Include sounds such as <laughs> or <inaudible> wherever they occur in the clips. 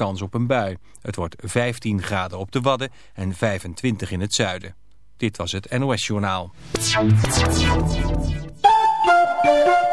kans op een bui. Het wordt 15 graden op de Wadden en 25 in het zuiden. Dit was het NOS Journaal.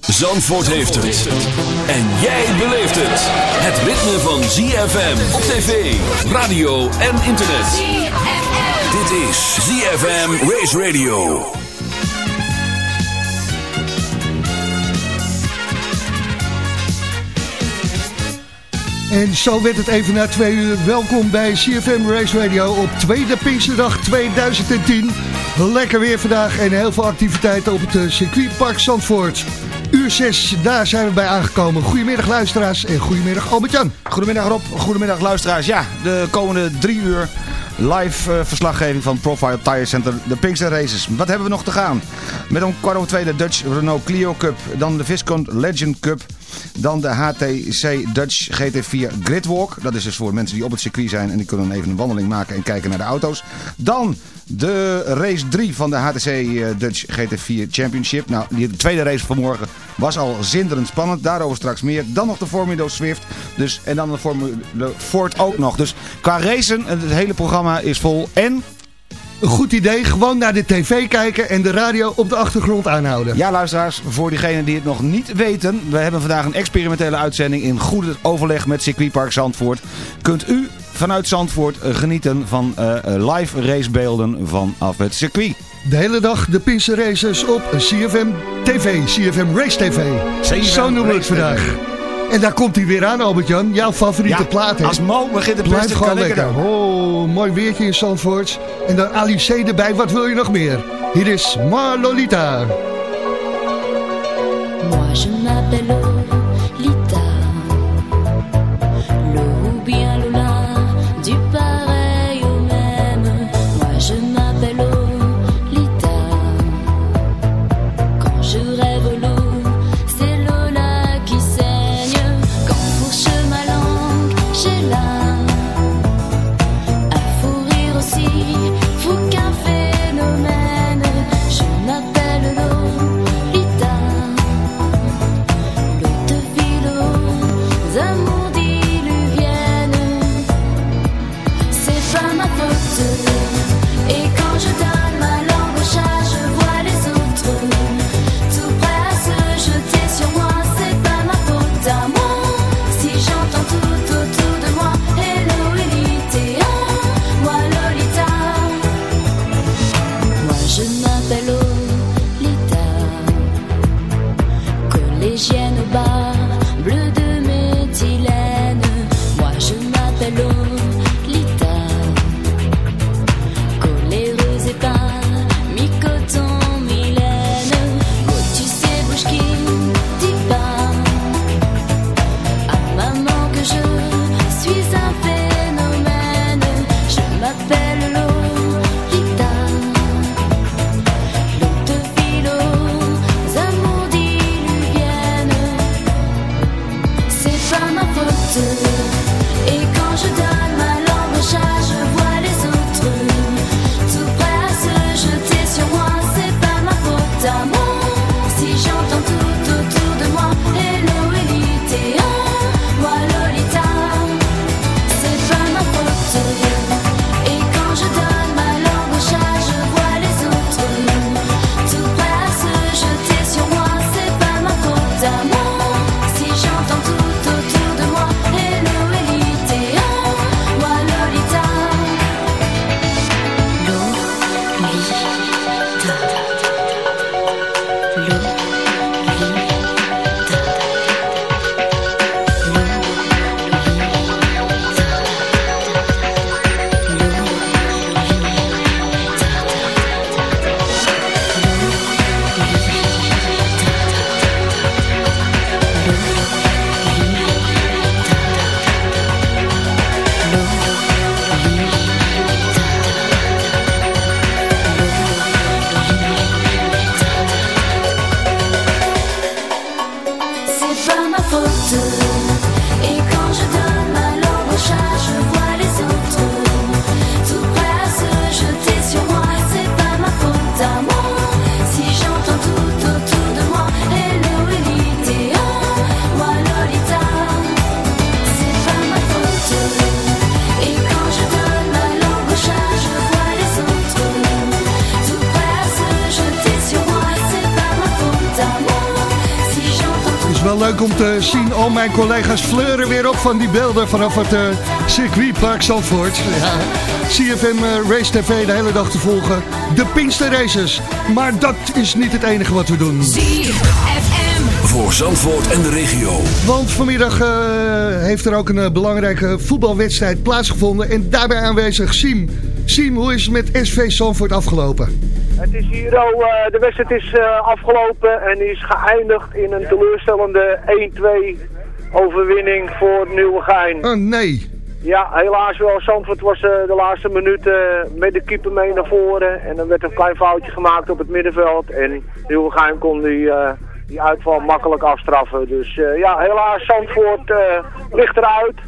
Zandvoort heeft het. En jij beleeft het. Het ritme van ZFM op tv, radio en internet. Dit is ZFM Race Radio. En zo werd het even na twee uur. Welkom bij CFM Race Radio op tweede Pinksterdag 2010. Lekker weer vandaag en heel veel activiteiten op het eh, circuitpark Zandvoort. Uur 6, daar zijn we bij aangekomen. Goedemiddag luisteraars en goedemiddag Albert-Jan. Goedemiddag Rob, goedemiddag luisteraars. Ja, de komende drie uur live eh, verslaggeving van Profile Tire Center, de Pinkster Races. Wat hebben we nog te gaan? Met om kwart over twee de Dutch Renault Clio Cup, dan de Viscount Legend Cup, dan de HTC Dutch GT4 Gridwalk. Dat is dus voor mensen die op het circuit zijn en die kunnen even een wandeling maken en kijken naar de auto's. Dan de race 3 van de HTC eh, Dutch GT4 Championship. Nou, die de tweede race vanmorgen was al zinderend spannend. Daarover straks meer. Dan nog de Formula Swift. Dus, en dan de Formule Ford ook nog. Dus qua racen, het hele programma is vol. En Een goed idee, gewoon naar de tv kijken en de radio op de achtergrond aanhouden. Ja, luisteraars, voor diegenen die het nog niet weten. We hebben vandaag een experimentele uitzending in goede overleg met Circuitpark Zandvoort. Kunt u vanuit Zandvoort eh, genieten van eh, eh, live racebeelden vanaf het circuit. De hele dag de Pinkster Races op CFM TV, CFM Race TV. CFM Zo noemen we het vandaag. TV. En daar komt hij weer aan Albert-Jan, jouw favoriete plaat. hè? als Mo begint Blijf gewoon kan ik lekker. het. Oh, mooi weertje in Zandvoort. En dan Alice erbij, wat wil je nog meer? Hier is Marlolita. Moi je te zien. Al mijn collega's fleuren weer op van die beelden vanaf het uh, circuitpark Zandvoort. Ja. CFM uh, Race TV de hele dag te volgen. De Pinkster Races. Maar dat is niet het enige wat we doen. ZFM. Voor Zandvoort en de regio. Want vanmiddag uh, heeft er ook een belangrijke voetbalwedstrijd plaatsgevonden. En daarbij aanwezig Siem. Siem, hoe is het met SV Zandvoort afgelopen? Het is hier al, uh, de wedstrijd is uh, afgelopen en is geëindigd in een teleurstellende 1-2 overwinning voor Nieuwegein. Oh nee. Ja, helaas wel. Zandvoort was uh, de laatste minuten met de keeper mee naar voren. En dan werd een klein foutje gemaakt op het middenveld. En Nieuwegein kon die, die uitval makkelijk afstraffen. Dus ja, helaas Zandvoort ligt eruit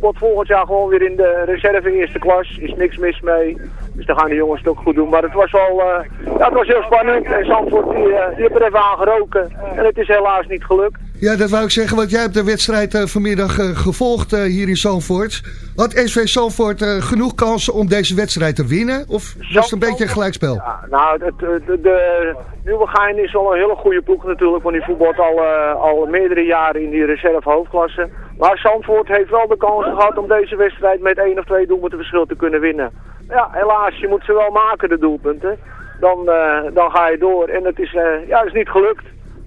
wordt volgend jaar gewoon weer in de reserve eerste klas. Is niks mis mee. Dus dan gaan de jongens het ook goed doen. Maar het was wel uh, ja, het was heel spannend. En Zandvoort die, uh, die heeft er even aan geroken. En het is helaas niet gelukt. Ja, dat wou ik zeggen, want jij hebt de wedstrijd uh, vanmiddag gevolgd hier in Zandvoort. Had SV Zandvoort genoeg kansen om deze wedstrijd te winnen? Of was het een beetje een gelijkspel? Ja, nou, het, de, de Nieuwegein is al een hele goede ploeg natuurlijk. Want die voetbalt al, al meerdere jaren in die reserve hoofdklasse. Maar Zandvoort heeft wel de kans gehad om deze wedstrijd met één of twee doelpunten verschil te kunnen winnen. Ja, helaas, je moet ze wel maken, de doelpunten. Dan, uh, dan ga je door. En het is, uh, ja, het is niet gelukt.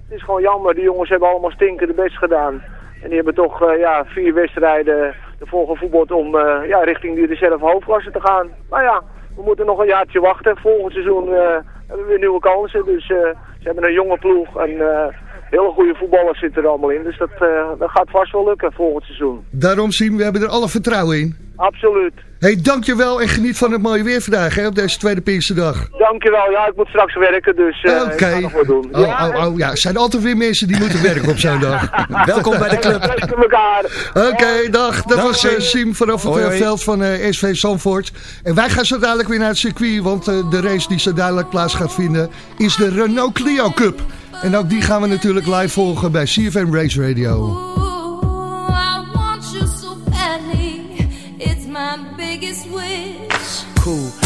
Het is gewoon jammer. Die jongens hebben allemaal stinkende best gedaan. En die hebben toch uh, ja, vier wedstrijden ervoor gevoetbald om ja, richting die reserve hoofdklasse te gaan. Maar ja, we moeten nog een jaartje wachten. Volgend seizoen hebben we weer nieuwe kansen. Dus ze hebben een jonge ploeg. En hele goede voetballers zitten er allemaal in. Dus dat, uh, dat gaat vast wel lukken volgend seizoen. Daarom zien we hebben er alle vertrouwen in. Absoluut. hey, dankjewel en geniet van het mooie weer vandaag hè, op deze tweede Pinksterdag. Dankjewel. Ja, ik moet straks werken, dus uh, Oké. Okay. ik ga nog doen. Oh, ja, oh, oh, ja, er zijn altijd weer mensen die moeten werken op zo'n dag. <laughs> Welkom bij de club. Oké, okay, dag. Dat dag, was uh, Siem vanaf het hoi. veld van uh, SV Zandvoort. En wij gaan zo dadelijk weer naar het circuit, want de race die zo dadelijk plaats gaat vinden is de Renault Clio Cup. En ook die gaan we natuurlijk live volgen bij CFM Race Radio. Cool.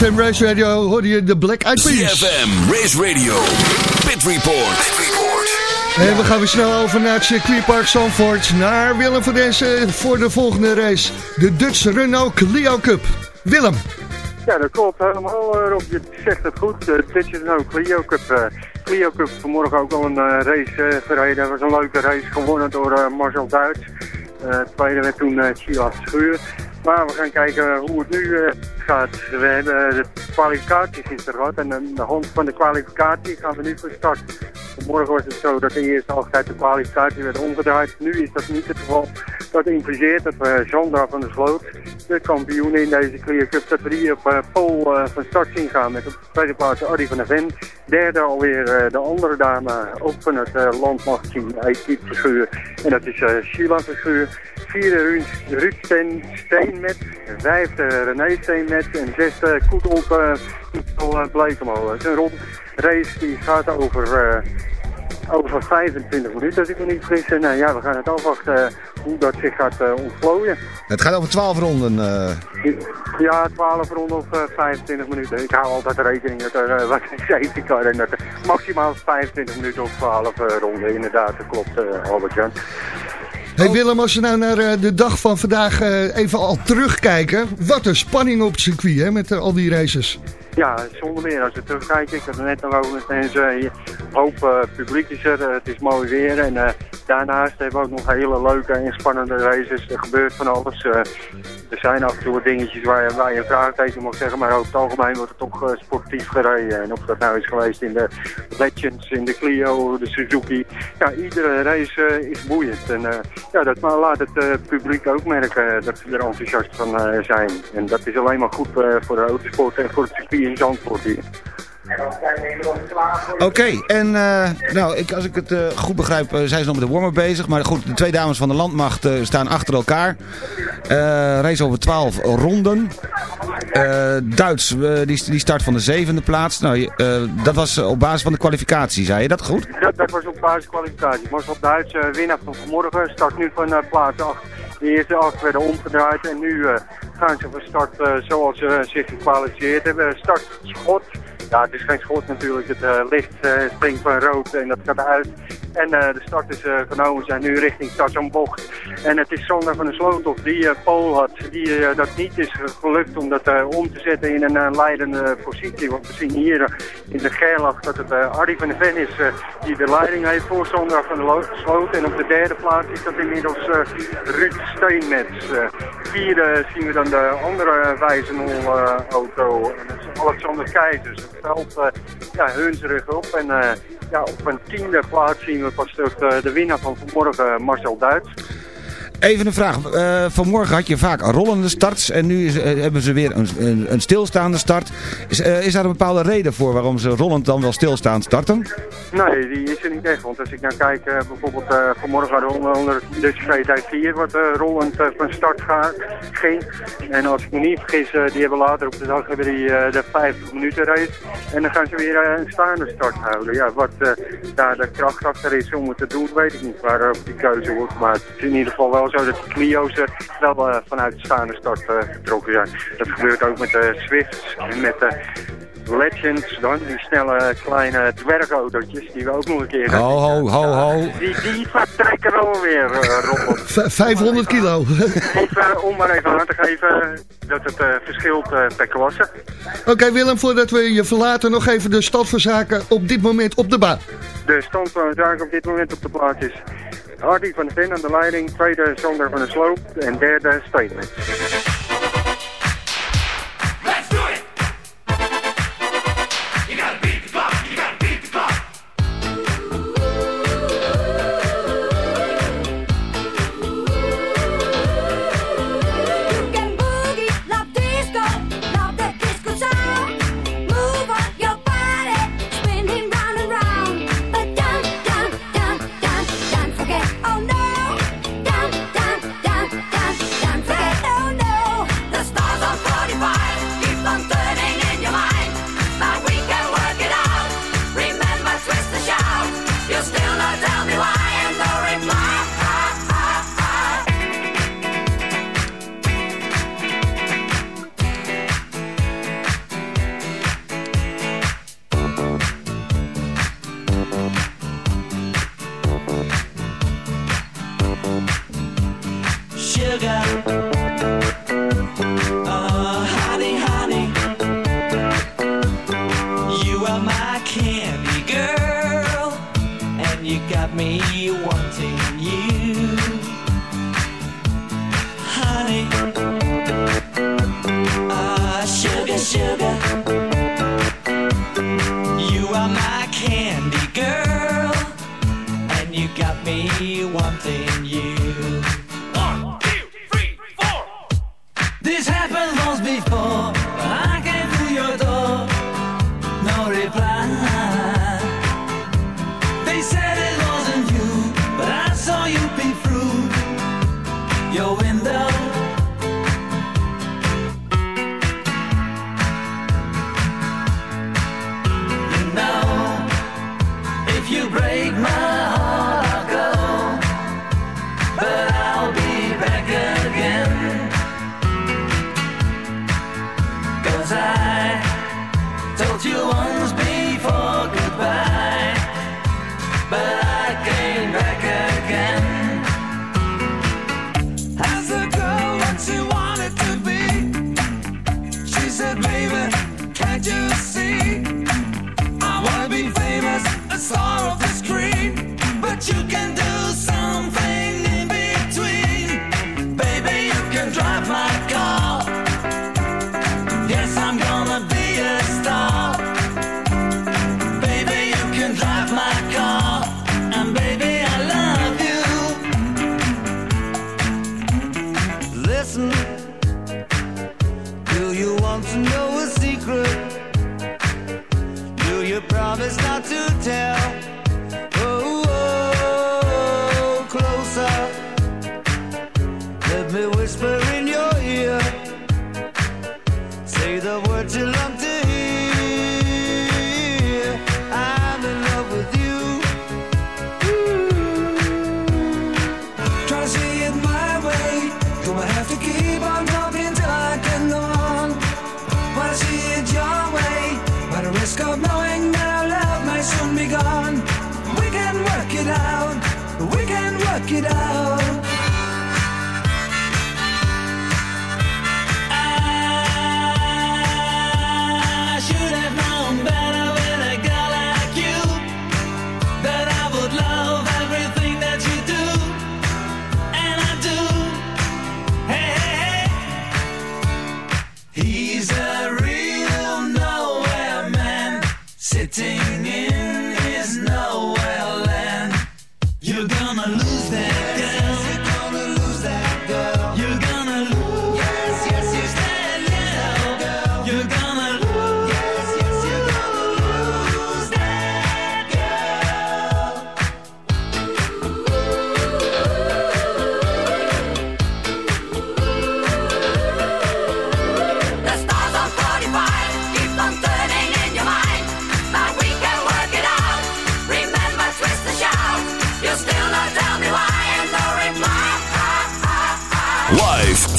CFM Race Radio hoorde je de Black Eyed Peas. CFM Race Radio, Pit Report. En we gaan weer snel over naar het circuitpark Zandvoort. Naar Willem van Densen voor de volgende race. De Dutch Renault Clio Cup. Willem. Ja, dat klopt helemaal, eh, Rob. Je zegt het goed. De Dutch Renault Clio Cup. eh, Clio Cup vanmorgen ook al een eh, race gereden. Dat was een leuke race gewonnen door Marcel Duits. Eh, tweede werd toen uh, Sheila Schuur. Maar we gaan kijken hoe het nu eh, gaat. We hebben eh, de kwalificaties gisteren gehad. En de hand van de kwalificatie gaan we nu van start. Vanmorgen was het zo dat de eerste altijd de kwalificatie werd omgedraaid. Nu is dat niet het geval. Dat impliceert dat we Sandra van der Sloot, de kampioen in deze Clear Cup, dat we op uh, pole uh, van start zien gaan. Met op de tweede plaats Arie van der Ven. Derde alweer de andere dame, ook van het uh, landmachtteam, Eikip Verschuur. En dat is Sheila Verschuur. Vierde Ruud, Steen, Steenmet. Vijfde René Steenmet. En zesde Koetelp uh, Blekemolen. Het is een rond race die gaat over over 25 minuten, als ik me niet vergis. Nou ja, we gaan het afwachten uh, hoe dat zich gaat uh, ontvlooien. Het gaat over 12 ronden. Uh... Ja, 12 ronden of 25 minuten. Ik hou altijd rekening dat er wat safety car en dat maximaal 25 minuten of 12 ronden. Inderdaad, dat klopt, Albert-Jan. Hey Willem, als we nou naar de dag van vandaag even al terugkijken. Wat een spanning op het circuit hè, met al die races. Ja, zonder meer. Als we terugkijken, ik had het net nog over een hoop uh, publiek is er, uh, het is mooi weer en daarnaast hebben we ook nog hele leuke en spannende races. Er gebeurt van alles. er zijn af en toe dingetjes waar je, waar je een vraagteken mag zeggen, maar over het algemeen wordt het toch sportief gereden. En of dat nou is geweest in de Legends, in de Clio, de Suzuki. Ja, iedere race is boeiend. En ja, dat maar laat het publiek ook merken dat ze er enthousiast van zijn. En dat is alleen maar goed voor de autosport en voor het circuit in Zandvoort hier. Oké, okay, en uh, nou, ik, als ik het uh, goed begrijp, uh, zijn ze nog met de warmer bezig. Maar goed, de twee dames van de landmacht staan achter elkaar. race over 12 ronden. Duits, die, die start van de zevende plaats. Nou, dat was op basis van de kwalificatie, zei je dat goed? Dat, dat was op basis van de kwalificatie. Marcel Duits, winnaar van vanmorgen, start nu van plaats 8. De eerste acht werden omgedraaid en nu gaan ze van start zoals ze zich gekwalificeerd hebben. Start schot. Ja, het is geen schot natuurlijk. Het uh, licht springt van rood en dat gaat uit. En uh, de start is genomen. zijn nu richting Bocht. En het is Sander van der Sloothoff die Pool had. Die dat niet is gelukt om dat om te zetten in een leidende positie. Want we zien hier in de geerlach dat het Arie van der Ven is die de leiding heeft voor Sander van der Sloot. En op de derde plaats is dat inmiddels Ruud Steenmets. Vierde zien we dan de andere Wijzenol auto. En dat is Alexander Keizers veld uh, ja, hunzerig op. En uh, ja, op een tiende plaats zien we pas terug de winnaar van vanmorgen, Marcel Duits. Even een vraag. Uh, vanmorgen had je vaak rollende starts en nu uh, hebben ze weer een, een, stilstaande start. Is, uh, is daar een bepaalde reden voor waarom ze rollend dan wel stilstaand starten? Nee, die is er niet echt. Want als ik nou kijk, bijvoorbeeld vanmorgen hadden we onder, de VT4 wat rollend van start gaat, ging. En als ik me niet vergis, die hebben later op de dag hebben die, de 50 minuten race. En dan gaan ze weer een staande start houden. Ja, wat daar de kracht achter is om het te doen, weet ik niet waarop die keuze wordt. Maar het is in ieder geval wel zo dat de Clio's er wel uh, vanuit de staande start uh, vertrokken zijn. Dat gebeurt ook met de Swifts en met de Legends dan, die snelle kleine dwergautootjes die we ook nog een keer Ho, ho, ho, ho. Die, die vertrekken wel weer, uh, Rob. 500 kilo. <laughs> even, om maar even aan te geven dat het uh, verschilt uh, per klasse. Oké okay, Willem, voordat we je verlaten nog even de stand van zaken op dit moment op de baan. De stand van zaken op dit moment op de plaats is Hardy van de Ven aan de leiding, tweede Sander van de Sloop en derde Steenman.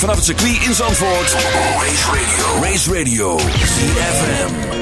vanaf het circuit in Zandvoort. Race Radio. Race Radio. CFM.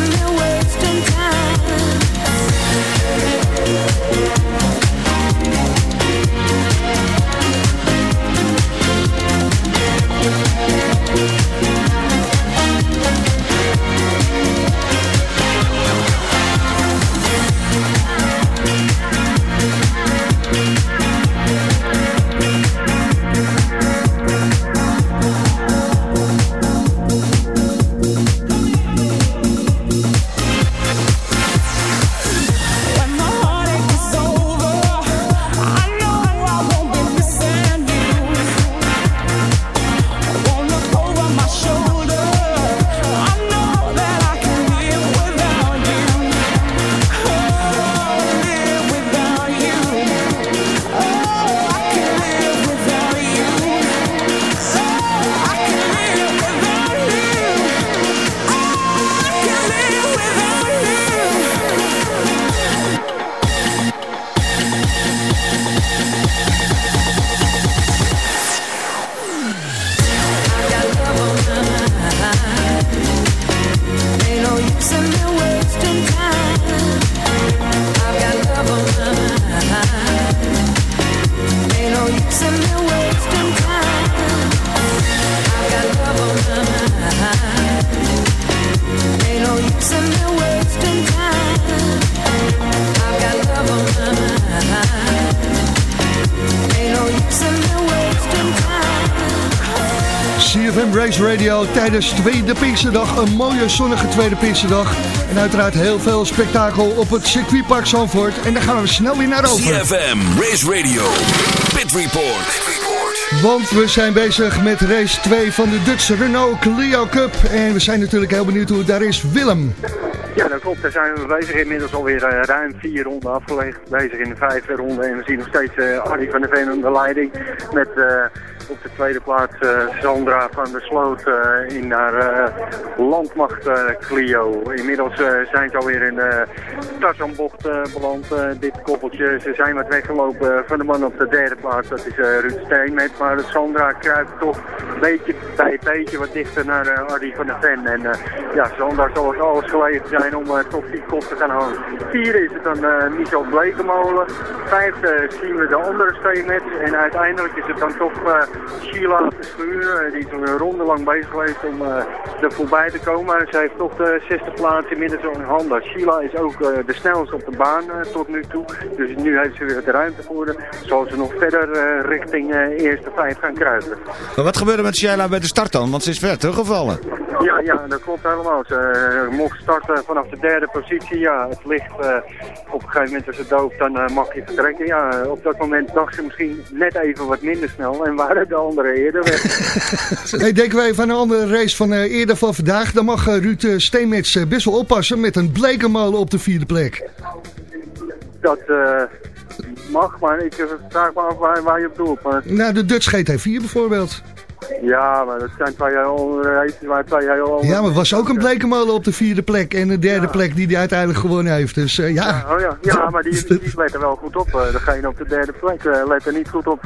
listen tijdens Tweede Pinksterdag. Een mooie zonnige Tweede Pinksterdag. En uiteraard heel veel spektakel op het circuitpark Zandvoort. En daar gaan we snel weer naar over. CFM Race Radio, Pit Report. Want we zijn bezig met race 2 van de Dutch Renault Clio Cup. En we zijn natuurlijk heel benieuwd hoe het daar is. Willem. Ja, dat klopt. Daar zijn we bezig. Inmiddels alweer eh, ruim vier ronden afgelegd. Bezig in de vijfde ronde. En we zien nog steeds uh, Arie van der Veen aan de leiding. Met eh, op de tweede plaats eh, Sandra van der Sloot eh, in haar eh, landmacht Clio. Inmiddels zijn ze alweer in de Tarzanbocht beland, dit koppeltje. Ze zijn wat weggelopen van de man op de derde plaats. Dat is Ruud Steenmet. Maar Sandra kruipt toch beetje bij beetje wat dichter naar uh, van der Ven. En ja, Sandra zal het alles gelegen zijn om toch die kop te gaan houden. Vier is het dan Michel Blekemolen. Vijfde zien we de andere Steenmet. En uiteindelijk is het dan toch Sheila Verschuur. die is een ronde lang bezig geweest om uh, er voorbij te komen. Ze heeft toch de zesde plaats inmiddels in handen. Sheila is ook uh, de snelste op de baan tot nu toe. Dus nu heeft ze weer de ruimte voor. Zal ze nog verder richting eerste vijf gaan kruipen. Maar wat gebeurde met Sheila bij de start dan? Want ze is ver teruggevallen. Ja, ja, dat klopt helemaal. Ze uh, mocht starten vanaf de derde positie. Ja, het ligt uh, op een gegeven moment als het dooft, dan uh, mag je vertrekken. Ja, op dat moment dacht ze misschien net even wat minder snel en waren de anderen eerder weg. <laughs> hey, denken wij van een andere race van eerder van vandaag. Dan mag Ruud Steenmets uh, best wel oppassen met een blekenmolen op de vierde plek. Dat mag, maar ik vraag me af waar, waar je op doelt. Maar... Nou, de Dutch GT4 bijvoorbeeld. Ja, maar dat zijn twee heel waar twee heel Ja, maar het was ook een blekenmolen op de vierde plek en de derde ja. plek die hij uiteindelijk gewonnen heeft. Dus uh, ja. ja. Oh ja, ja maar die, die let er wel goed op. Uh, degene op de derde plek uh, let er niet goed op.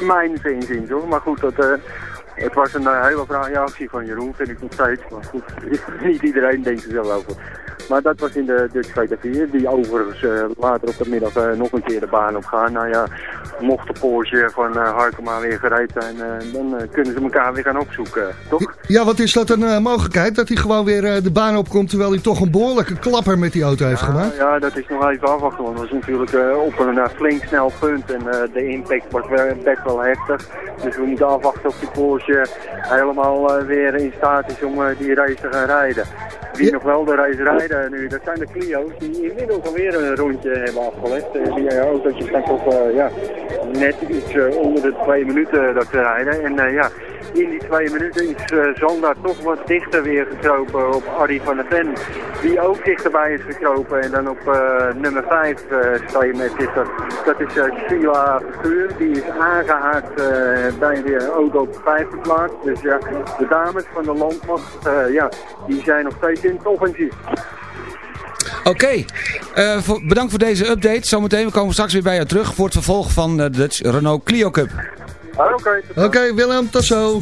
Mijn zin hoor. Maar goed, dat, het was een hele fraaie actie van Jeroen, vind ik nog steeds. Maar goed, <laughs> niet iedereen denkt er zo over. Maar dat was in de Dutch GT4, die overigens uh, later op de middag uh, nog een keer de baan op gaan. Nou ja, mocht de Porsche van uh, Harkema weer gereed zijn, dan kunnen ze elkaar weer gaan opzoeken, toch? Ja, wat is dat een mogelijkheid? Dat hij gewoon weer de baan opkomt, terwijl hij toch een behoorlijke klapper met die auto heeft ja, gemaakt? Ja, dat is nog even afwachten, want dat was natuurlijk op een flink snel punt en de impact was best wel heftig. Dus we moeten afwachten of die Porsche helemaal weer in staat is om die race te gaan rijden. Wie ja. nog wel de race rijden nu, dat zijn de Clio's die inmiddels alweer een rondje hebben afgelegd. Die autootjes zijn toch ja, net iets uh, onder de twee minuten dat ze rijden. En ja, in die twee minuten is uh, Zanda toch wat dichter weer gekropen op Arie van der Ven. Die ook dichterbij is gekropen. En dan op nummer 5 uh, sta je met dit. Dat, is Sheila Verschuur. Die is aangehaakt bij de auto op de vijfde plaats. Dus ja, de dames van de landmacht, ja, die zijn nog steeds in het. Oké, okay. uh, voor, bedankt voor deze update. Zometeen, we komen straks weer bij jou terug voor het vervolg van de Dutch Renault Clio Cup. Oké, okay, Oké, okay, Willem, tot zo.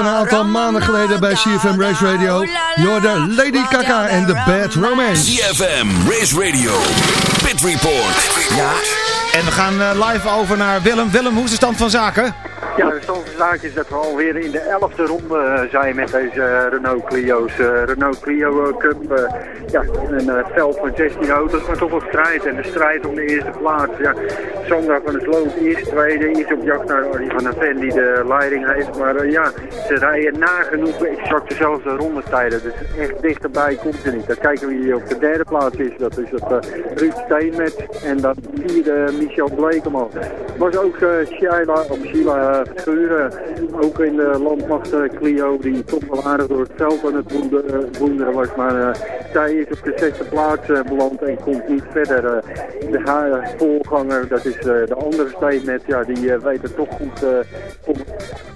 een aantal maanden geleden bij CFM Race Radio. Jorden Lady Kaka en The Bad Romance. CFM Race Radio, Pit Report. Ja, en we gaan eh, live over naar Willem. Willem, hoe is de stand van zaken? Ja, de stand zaak is dat we alweer in de elfde ronde eh, zijn met deze eh, Renault Clio's. Eh, Renault Clio Cup, ja, een veld van 16 auto's, maar toch wel strijd. En de strijd om de eerste plaats. Ja, Sandra van der Sloot is tweede, is op jacht naar die van der die de leiding heeft. Maar ja, ze rijden nagenoeg exact dezelfde rondetijden. Dus echt dichterbij komt ze niet. Dan kijken we hier op de derde plaats is. Dat is dat Ruud Steenmet en dat vierde Michel Blekeman. Was ook Sheila, op Sheila Schuren in de landmacht eh, Clio, die toch wel aardig door het veld aan het woende- eh, was. Maar eh, zij is op de zesde plaats eh, beland en komt niet verder. Eh, de haar voorganger, dat is eh, de andere statement, ja, die eh, weet het toch goed eh,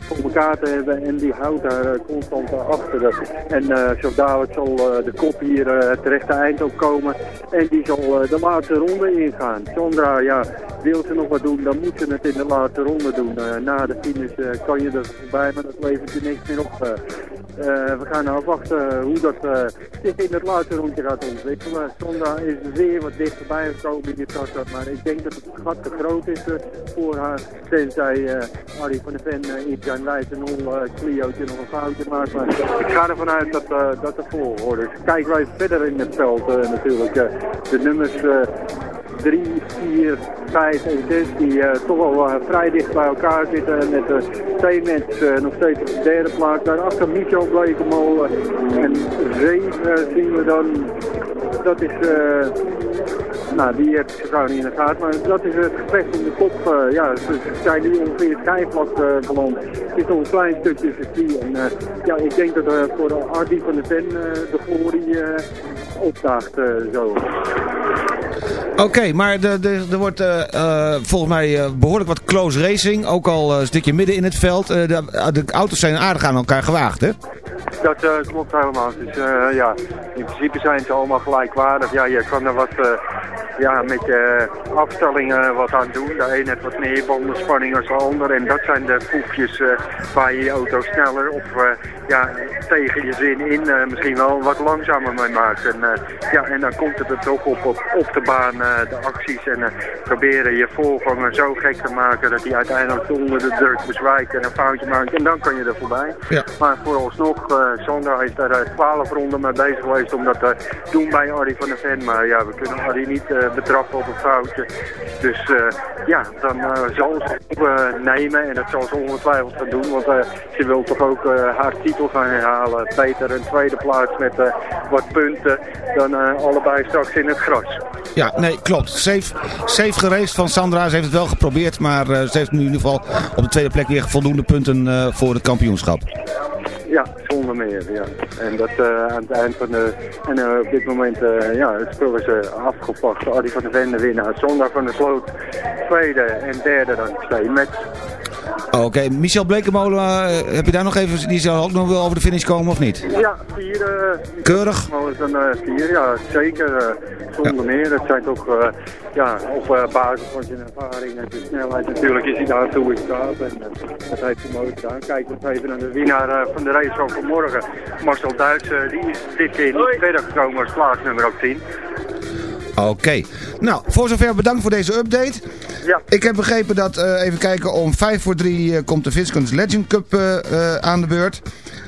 voor elkaar te hebben. En die houdt haar eh, constant eh, achter. En eh, zo dadelijk zal eh, de kop hier eh, het rechte eind ook komen. En die zal eh, de laatste ronde ingaan. Sandra, ja, wil ze nog wat doen, dan moet ze het in de laatste ronde doen. Eh, na de finish eh, kan je er voorbij, maar dat levert je niks meer op. eh. Eh, we gaan afwachten hoe dat eh, zich <laughs> in het laatste rondje gaat ontwikkelen. Sandra is weer wat dichterbij gekomen in de kassa, maar ik denk dat het gat te groot is eh, voor haar. Tenzij eh Arie van der Ven eh, in wijze 0 eh Clio'tje nog een foutje maakt. Maar ik ga ervan uit dat, eh, dat het volgorde is. Kijken wij verder in het veld eh, natuurlijk. eh, de nummers... eh, 3, 4, 5 en 6 die eh, toch wel eh, vrij dicht bij elkaar zitten. En met de Steenmets eh, nog steeds op de derde plaats. Daarachter Michel Blekemolen. En 7 zien we dan. Dat is... eh, nou, die heb ik gauw niet in de gaten. Maar dat is het gevecht om de kop. eh, ja, ze zijn nu ongeveer het eh beland. Het is nog een klein stukje circuit. En eh, ja, ik denk dat eh, voor de Ardi van de Ven eh, de glorie eh opdaagt eh, zo. Oké, maar de, de, er wordt eh, eh, volgens mij eh, behoorlijk wat close racing. Ook al een stukje midden in het veld. De, de auto's zijn aardig aan elkaar gewaagd, hè? Dat klopt helemaal. Dus ja, in principe zijn ze allemaal gelijkwaardig. Ja, je kan er wat ja, met je afstellingen wat aan doen. De een heeft wat meer bandenspanning als de ander. En dat zijn de proefjes eh, waar je je auto sneller of eh, ja, tegen je zin in eh, misschien wel wat langzamer mee maakt. En, eh, ja, en dan komt het er toch op, op, op de baan, eh, de acties. En eh, proberen je voorganger zo gek te maken dat hij uiteindelijk onder de druk bezwijkt en een foutje maakt. En dan kan je er voorbij. Ja. Maar vooralsnog, eh Sandra is daar eh, 12 ronden mee bezig geweest om dat te doen bij Arie van der Ven. Maar ja, we kunnen Arie niet eh, betrappen op een foutje. Dus eh, ja, dan eh, zal ze het eh, nemen en dat zal ze ongetwijfeld gaan doen. Want ze wil toch ook haar titel gaan herhalen. Beter een tweede plaats met wat punten dan allebei straks in het gras. Ja, nee, klopt. Safe, safe van Sandra. Ze heeft het wel geprobeerd, maar ze heeft nu in ieder geval op de tweede plek weer voldoende punten voor het kampioenschap. Ja, zonder meer, ja. En dat eh, aan het eind van de... En eh, op dit moment, eh, ja, het spul is afgepakt. Adi van de Vende winnaar. Zondag van de Sloot tweede en derde dan twee met... Oh, Oké, Michel Blekemolen, eh, heb je daar nog even, die zal ook nog wel over de finish komen of niet? Ja, vier. eh Keurig? Is dan eh, vier, ja, zeker. eh, zonder meer. Het zijn toch, eh, ja, op eh, basis van zijn ervaring en zijn snelheid natuurlijk is hij daartoe in staat. En dat heeft hij mooi gedaan. Kijken we nog even naar de winnaar eh, van de race van vanmorgen. Marcel Duits, die is dit keer niet verder gekomen als plaatsnummer 10. Oké. Nou, voor zover bedankt voor deze update. Ja. Ik heb begrepen dat, eh, even kijken, om 5 voor 3 eh, komt de Viscons Legend Cup eh, aan de beurt.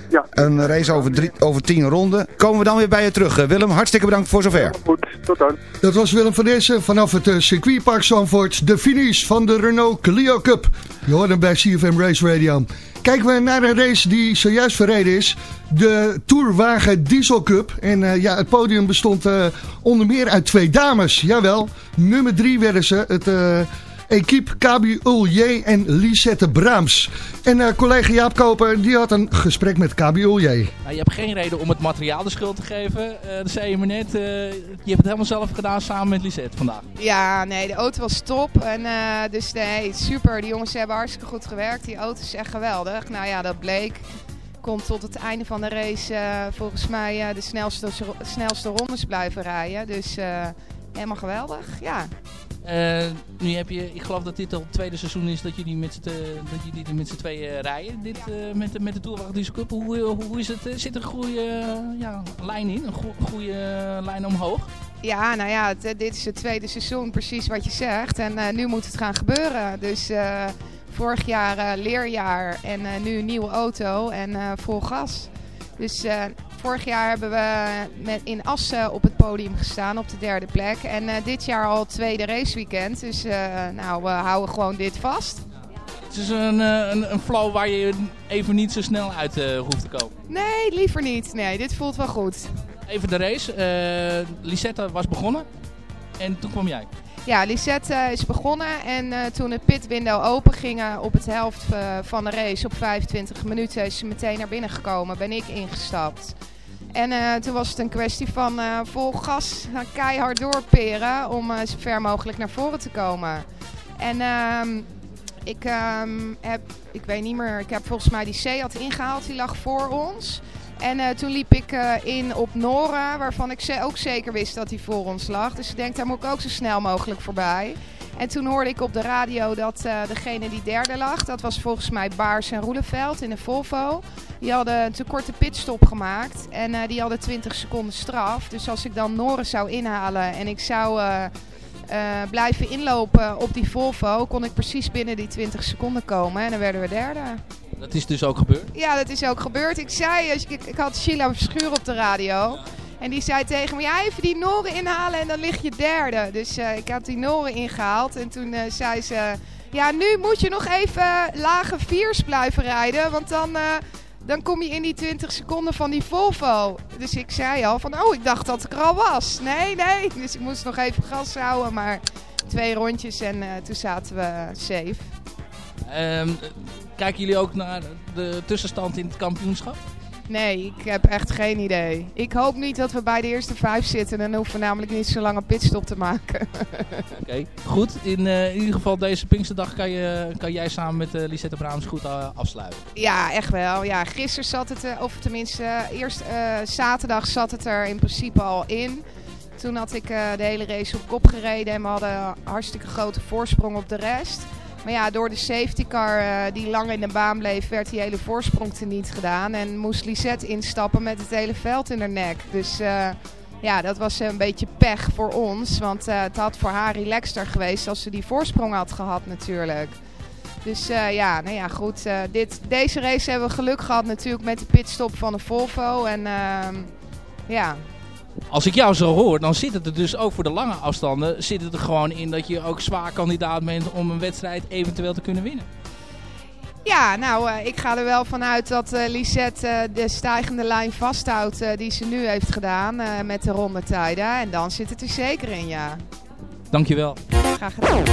Ja. Een race over, drie, over 10 ronden. Komen we dan weer bij je terug. Eh, Willem, hartstikke bedankt voor zover. Goed, tot dan. Dat was Willem van Dessen vanaf het eh, circuitpark Zandvoort. De finish van de Renault Clio Cup. Je hoort hem bij CFM Race Radio. Kijken we naar een race die zojuist verreden is. De Tourwagen Diesel Cup. En eh, ja, het podium bestond eh, onder meer uit twee dames. Jawel, nummer drie werden ze. Het eh equipe Kabi Ulje en Lisette Braams. En eh, collega Jaap Koper die had een gesprek met Kabi Ulje. Nou, je hebt geen reden om het materiaal de schuld te geven. Eh dat zei je me net. eh, je hebt het helemaal zelf gedaan samen met Lisette vandaag. Ja, nee, de auto was top. En, eh, dus nee, super. Die jongens hebben hartstikke goed gewerkt. Die auto is echt geweldig. Nou ja, dat bleek. Komt tot het einde van de race volgens mij de snelste, snelste rondes blijven rijden. Dus eh, helemaal geweldig, ja. Eh, nu heb je, ik geloof dat dit al het tweede seizoen is dat jullie met z'n te- dat jullie dit met z'n tweeën rijden. Dit, eh, met, de- met de Tourwagen Cup. Hoe, hoe, hoe is het? Eh, Zit er een goede eh, ja, lijn in? Een goe- goede eh, lijn omhoog? Ja, nou ja, het- dit is het tweede seizoen, precies wat je zegt. En eh, nu moet het gaan gebeuren. Dus eh, vorig jaar eh, leerjaar en eh, nu een nieuwe auto en eh, vol gas. Dus eh, vorig jaar hebben we met, in Assen op het podium gestaan op de derde plek. En eh, dit jaar al het tweede raceweekend. Dus eh, nou, we houden gewoon dit vast. Het is een, eh, een, een flow waar je even niet zo snel uit hoeft te komen. Nee, liever niet. Nee, dit voelt wel goed. Even de race. Lisette was begonnen. En toen kwam jij. Ja, Lisette eh, is begonnen en eh, toen het pitwindow open ging eh, op het helft eh, van de race op 25 minuten is ze meteen naar binnen gekomen. Ben ik ingestapt. En toen was het een kwestie van vol gas keihard doorperen om zo ver mogelijk naar voren te komen. En ehm, ik ehm, heb, ik weet niet meer, ik heb volgens mij die Seat ingehaald, die lag voor ons. En eh, toen liep ik eh, in op Nora, waarvan ik ook zeker wist dat hij voor ons lag. Dus ik denk, daar moet ik ook zo snel mogelijk voorbij. En toen hoorde ik op de radio dat eh, degene die derde lag, dat was volgens mij Baars en Roeleveld in de Volvo. Die hadden een te korte pitstop gemaakt en die hadden 20 seconden straf. Dus als ik dan Noren zou inhalen en ik zou blijven inlopen op die Volvo, kon ik precies binnen die 20 seconden komen en dan werden we derde. Dat is dus ook gebeurd. Ja, dat is ook gebeurd. Ik zei, ik, ik, had Sheila Verschuur op de radio. En die zei tegen me, ja, even die Noren inhalen en dan lig je derde. Dus eh, ik had die Noren ingehaald. En toen eh, zei ze, ja, nu moet je nog even lage viers blijven rijden. Want dan, eh, dan kom je in die 20 seconden van die Volvo. Dus ik zei al van, oh, ik dacht dat ik er al was. Nee, nee. Dus ik moest nog even gas houden. Maar twee rondjes en toen zaten we safe. Ehm, kijken jullie ook naar de tussenstand in het kampioenschap? Nee, ik heb echt geen idee. Ik hoop niet dat we bij de eerste vijf zitten. Dan hoeven we namelijk niet zo'n lange pitstop te maken. <laughs> Oké, goed. In, eh, in ieder geval deze Pinksterdag kan, je, kan jij samen met uh, Lisette Braams goed eh, afsluiten. Ja, echt wel. Ja, gisteren zat het, eh, of tenminste eh, eerst eh, zaterdag zat het er in principe al in. Toen had ik eh, de hele race op kop gereden en we hadden een hartstikke grote voorsprong op de rest. Maar ja, door de safety car eh, die lang in de baan bleef, werd die hele voorsprong teniet gedaan. En moest Lisette instappen met het hele veld in haar nek. Dus eh, ja, dat was een beetje pech voor ons. Want eh, het had voor haar relaxter geweest als ze die voorsprong had gehad natuurlijk. Dus ja, nou ja, goed. dit, deze race hebben we geluk gehad natuurlijk met de pitstop van de Volvo. En ehm, ja, Als ik jou zo hoor, dan zit het er dus ook voor de lange afstanden zit het er gewoon in dat je ook zwaar kandidaat bent om een wedstrijd eventueel te kunnen winnen. Ja, nou, eh, ik ga er wel vanuit dat eh Lisette eh, de stijgende lijn vasthoudt die ze nu heeft gedaan met de rondetijden. En dan zit het er zeker in, ja. Dankjewel. Graag gedaan.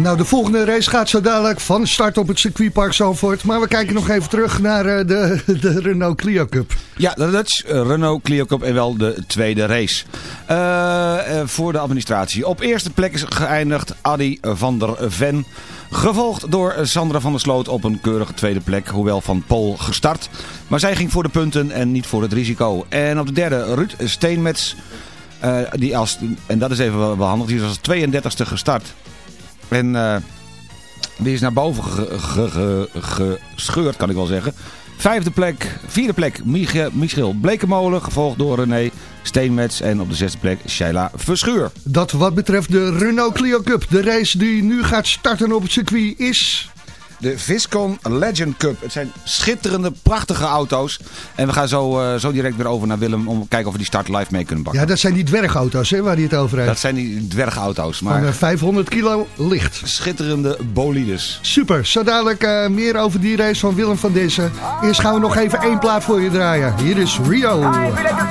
Nou, de volgende race gaat zo dadelijk van start op het circuitpark Zandvoort. Maar we kijken nog even terug naar eh, de, <laughs> de Renault Clio Cup. Ja, de Dutch eh, Renault Clio Cup en wel de tweede race. Eh, voor de administratie. Op eerste plek is geëindigd Adi van der Ven. Gevolgd door Sandra van der Sloot op een keurige tweede plek. Hoewel van Pol gestart. Maar zij ging voor de punten en niet voor het risico. En op de derde Ruud Steenmets. die als, en dat is even wel handig. Die is als 32e gestart. En eh, die is naar boven ge- ge- ge- gescheurd, kan ik wel zeggen. Vijfde plek, vierde plek Michiel, Blekemolen, gevolgd door René Steenmets. En op de zesde plek Sheila Verschuur. Dat wat betreft de Renault Clio Cup. De race die nu gaat starten op het circuit is... De Viscon Legend Cup. Het zijn schitterende, prachtige auto's. En we gaan zo, eh, zo direct weer over naar Willem om te kijken of we die start live mee kunnen pakken. Ja, dat zijn die dwergauto's hè, waar hij het over heeft. Dat zijn die dwergauto's. Maar Van eh, 500 kilo licht. schitterende bolides. Super, zo dadelijk eh, meer over die race van Willem van Dissen. Eerst gaan we nog even één plaat voor je draaien. Hier is Rio. Not even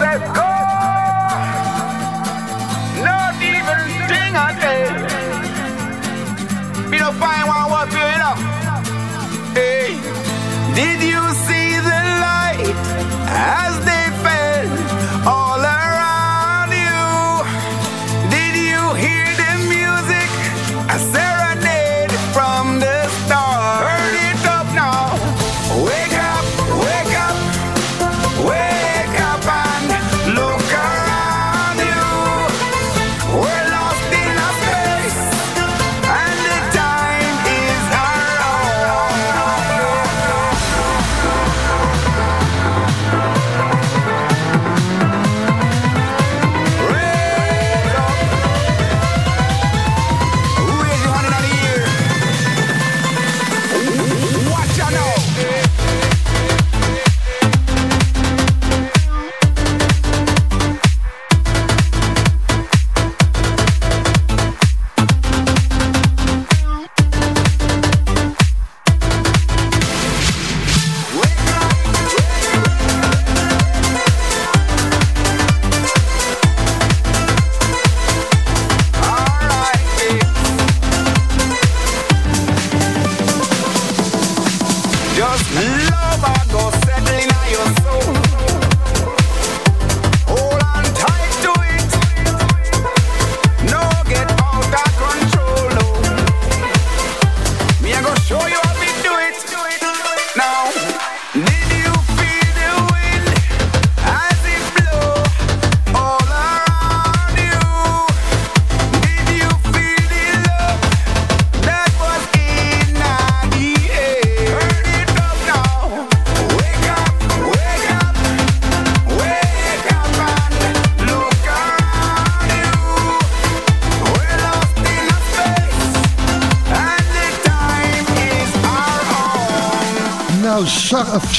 I one what you know. Did you see the light as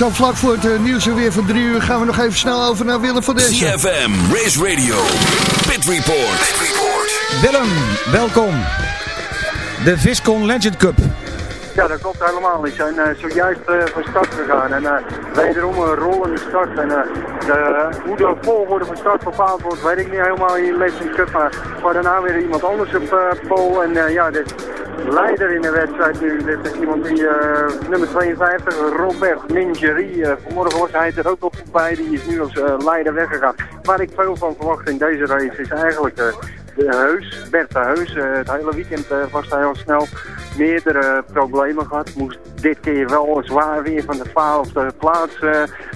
zo vlak voor het eh, nieuws en weer van drie uur gaan we nog even snel over naar Willem van Dissen. CFM, Race Radio, Pit Report. Willem, welkom. De Viscon Legend Cup. Ja, dat klopt helemaal. Die zijn eh, zojuist eh, van start gegaan. En eh, wederom een rollende start. En eh, de, hoe de volgorde van start bepaald wordt, weet ik niet helemaal in Legend Cup. Maar maar daarna weer iemand anders op uh, pole. En eh, ja, de leider in de wedstrijd nu, dit is iemand die eh, nummer 52, Robert Mingerie. eh, vanmorgen was hij er ook nog bij. Die is nu als eh, leider weggegaan. Waar ik veel van verwacht in deze race is eigenlijk... eh, de Heus, Bert de Heus, het hele weekend was hij al snel meerdere problemen gehad. Moest dit keer wel zwaar weer van de twaalfde plaats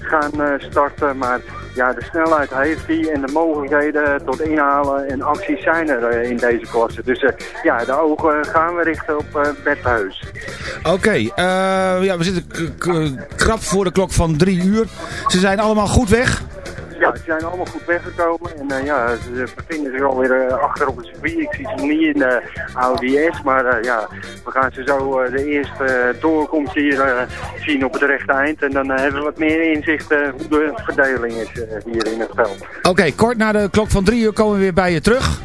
gaan starten. Maar ja, de snelheid heeft hij en de mogelijkheden tot inhalen en acties zijn er eh, in deze klasse. Dus eh, ja, de ogen gaan we richten op eh, Bert Heus. Oké, eh, ja, we zitten krap voor de klok van drie uur. Ze zijn allemaal goed weg. Ja, ze zijn allemaal goed weggekomen en eh, ja, ze bevinden zich alweer uh, achter op het circuit. Ik zie ze niet in de Audi S, maar eh, ja, we gaan ze zo eh, de eerste eh, doorkomst hier eh, zien op het rechte eind. En dan eh, hebben we wat meer inzicht eh, hoe de verdeling is eh, hier in het veld. Oké, kort na de klok van drie uur komen we weer bij je terug.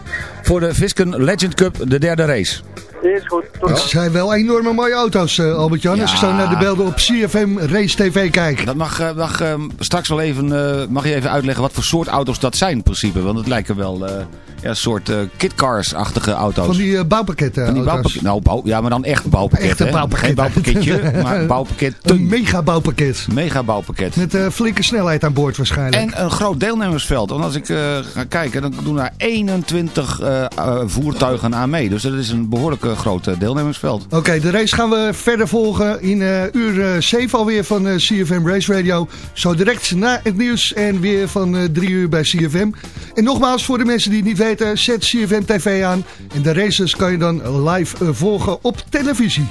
Voor de Visken Legend Cup, de derde race. Is goed, Het zijn wel enorme mooie auto's, eh, Albert-Jan. Als ik zo naar de beelden op CFM Race TV kijk. Dat mag, eh, mag eh, straks wel even, eh, mag je even uitleggen wat voor soort auto's dat zijn in principe. Want het lijken wel, eh, ja, soort eh, kitcars-achtige auto's. Van die bouwpakketten. Van die bouwpakket, nou, bouw, ja, maar dan echt bouwpakket. Echt een bouwpakket. Geen bouwpakketje, <laughs> maar een bouwpakket. Een mega bouwpakket. Mega bouwpakket. Met eh, flinke snelheid aan boord waarschijnlijk. En een groot deelnemersveld. Want als ik eh, ga kijken, dan doen daar 21 eh, eh, voertuigen aan mee. Dus dat is een behoorlijk eh, groot eh, deelnemersveld. Oké, de race gaan we verder volgen in eh, uur eh, 7 alweer van eh, CFM Race Radio. Zo direct na het nieuws en weer van eh 3 uur bij CFM. En nogmaals, voor de mensen die het niet weten, zet CFM TV aan. En de races kan je dan live eh, volgen op televisie.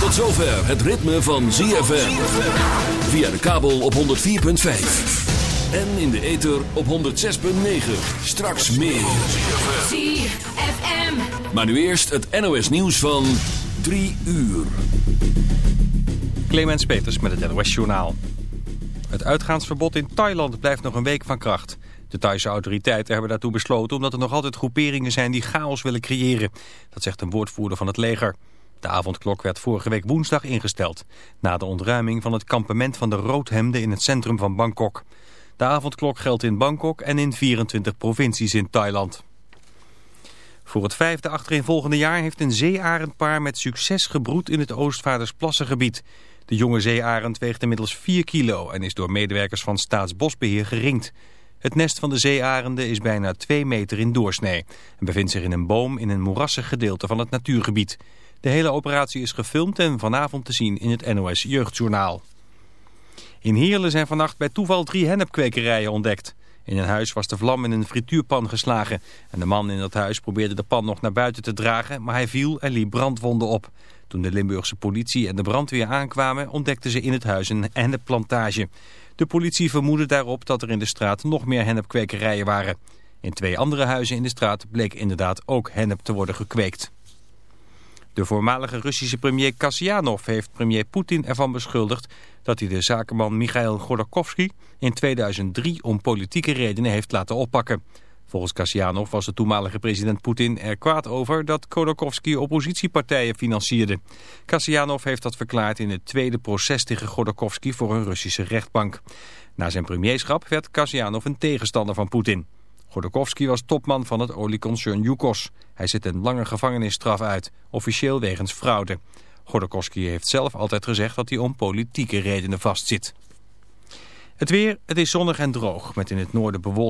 Tot zover het ritme van ZFM. Via de kabel op 104.5. En in de ether op 106.9. Straks meer. ZFM. Maar nu eerst het NOS nieuws van 3 uur. Clemens Peters met het NOS Journaal. Het uitgaansverbod in Thailand blijft nog een week van kracht. De Thaise autoriteiten hebben daartoe besloten omdat er nog altijd groeperingen zijn die chaos willen creëren. Dat zegt een woordvoerder van het leger. De avondklok werd vorige week woensdag ingesteld. Na de ontruiming van het kampement van de roodhemden in het centrum van Bangkok. De avondklok geldt in Bangkok en in 24 provincies in Thailand. Voor het vijfde achtereenvolgende jaar heeft een zeearendpaar met succes gebroed in het Oostvaardersplassengebied. De jonge zeearend weegt inmiddels 4 kilo en is door medewerkers van Staatsbosbeheer geringd. Het nest van de zeearenden is bijna 2 meter in doorsnee en bevindt zich in een boom in een moerassig gedeelte van het natuurgebied. De hele operatie is gefilmd en vanavond te zien in het NOS Jeugdjournaal. In Heerlen zijn vannacht bij toeval drie hennepkwekerijen ontdekt. In een huis was de vlam in een frituurpan geslagen. En de man in dat huis probeerde de pan nog naar buiten te dragen, maar hij viel en liep brandwonden op. Toen de Limburgse politie en de brandweer aankwamen, ontdekten ze in het huis een hennepplantage. De politie vermoedde daarop dat er in de straat nog meer hennepkwekerijen waren. In twee andere huizen in de straat bleek inderdaad ook hennep te worden gekweekt. De voormalige Russische premier Kasyanov heeft premier Poetin ervan beschuldigd dat hij de zakenman Michail Godorkovsky in 2003 om politieke redenen heeft laten oppakken. Volgens Kasyanov was de toenmalige president Poetin er kwaad over dat Godorkovsky oppositiepartijen financierde. Kasyanov heeft dat verklaard in het tweede proces tegen Godorkovsky voor een Russische rechtbank. Na zijn premierschap werd Kasyanov een tegenstander van Poetin. Godorkovsky was topman van het olieconcern Yukos. Hij zit een lange gevangenisstraf uit, officieel wegens fraude. Godorkovsky heeft zelf altijd gezegd dat hij om politieke redenen vastzit. Het weer, het is zonnig en droog, met in het noorden bewolking.